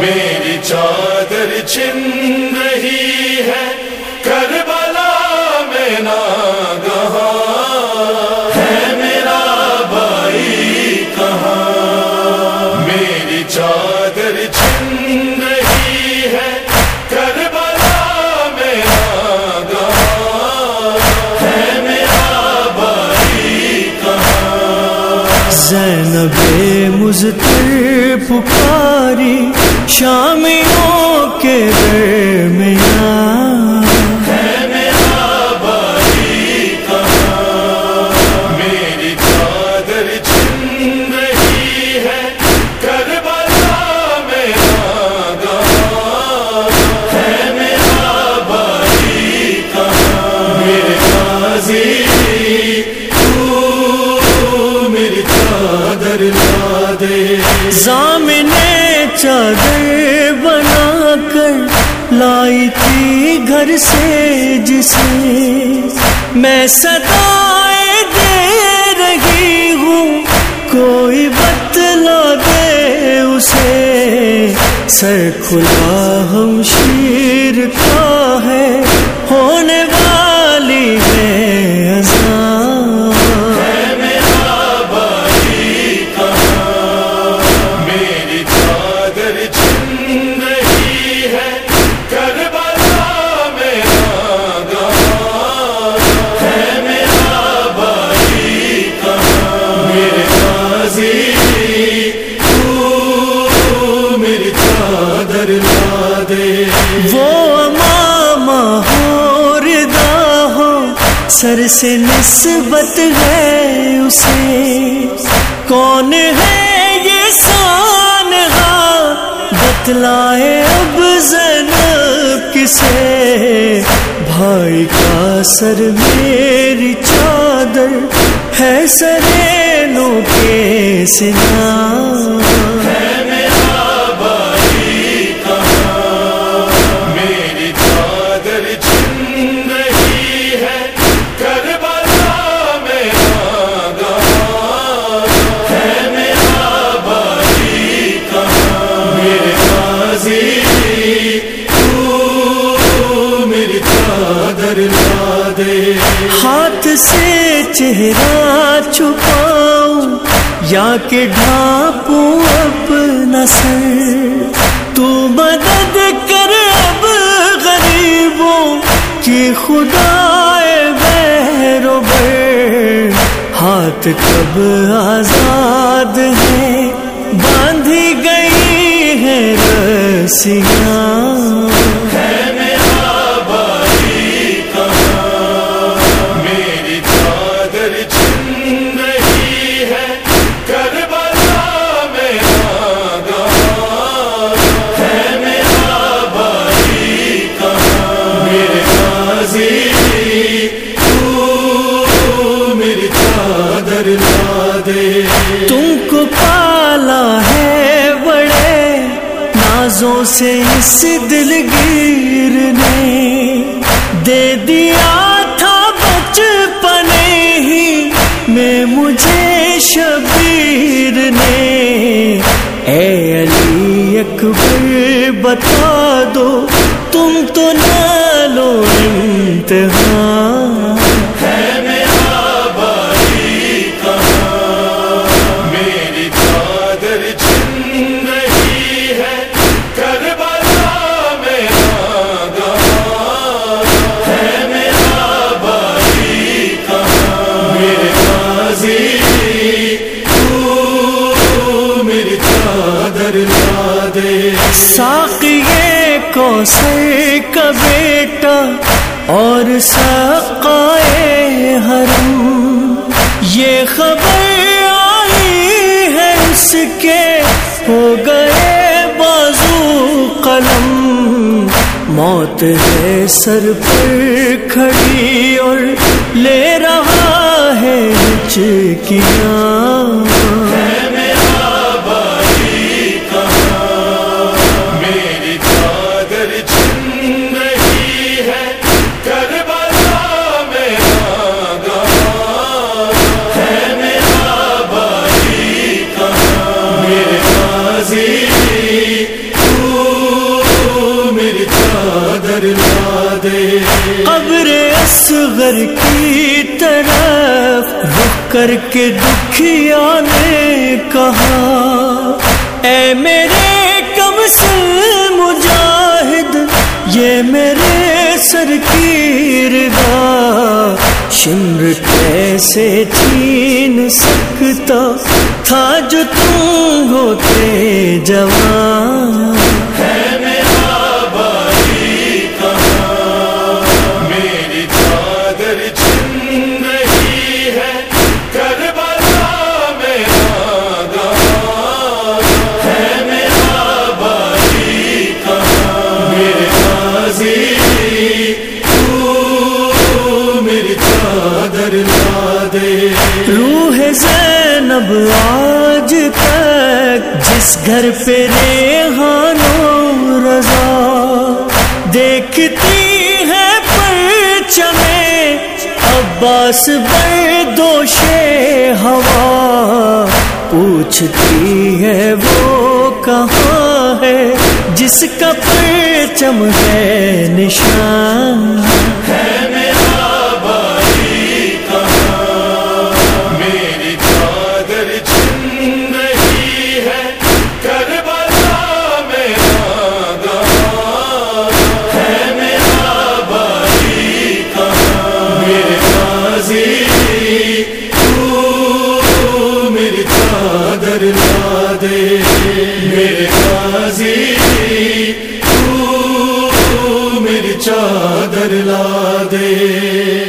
میری چادر چھن رہی ہے. کربلا میں نہ زینب مزتر پکاری شامیوں کے درمیان بنا کر لائی تھی گھر سے جسے میں سدائے دے رہی ہوں۔ کوئی بتلا دے اسے۔ سر کھلا ہم شیر کا ہے۔ ہونے والا سر سے نسبت ہے اسے۔ کون ہے یہ سان بتلائے اب زینب کسے۔ بھائی کا سر میری چادر ہے سرینوں کے سنا ہاتھ سے چہرہ چھپاؤں، یا کہ ڈھانپوں اپنا سر۔ تو مدد کر اب غریبوں کی خدا بہرو ہاتھ کب آزاد ہے باندھی گئی ہے رسیاں۔ سے اس دلگیر نے دے دیا تھا بچپن ہی میں مجھے شبیر نے۔ اے علی اکبر بتا دو تم تو نہ لو امتحان چادر دے ساقیے کو سے کا بیٹا اور سقائے حرم یہ خبر آئی ہے اس کے، ہو گئے بازو قلم۔ موت ہے سر پر کھڑی اور لے رہا ہے کچھ کیا اصغر کی طرف رک کر کے دکھیا نے کہا، اے میرے کم سے مجاہد، یہ میرے سر کی رضا شمر کیسے چھین سکتا تھا جو تم ہوتے جوان؟ زینب آج تک جس گھر پہ ریحانو رضا دیکھتی ہے پرچمے عباس بردوش ہوا۔ پوچھتی ہے وہ کہاں ہے، جس کا پرچم ہے نشان۔ چادر لا دے۔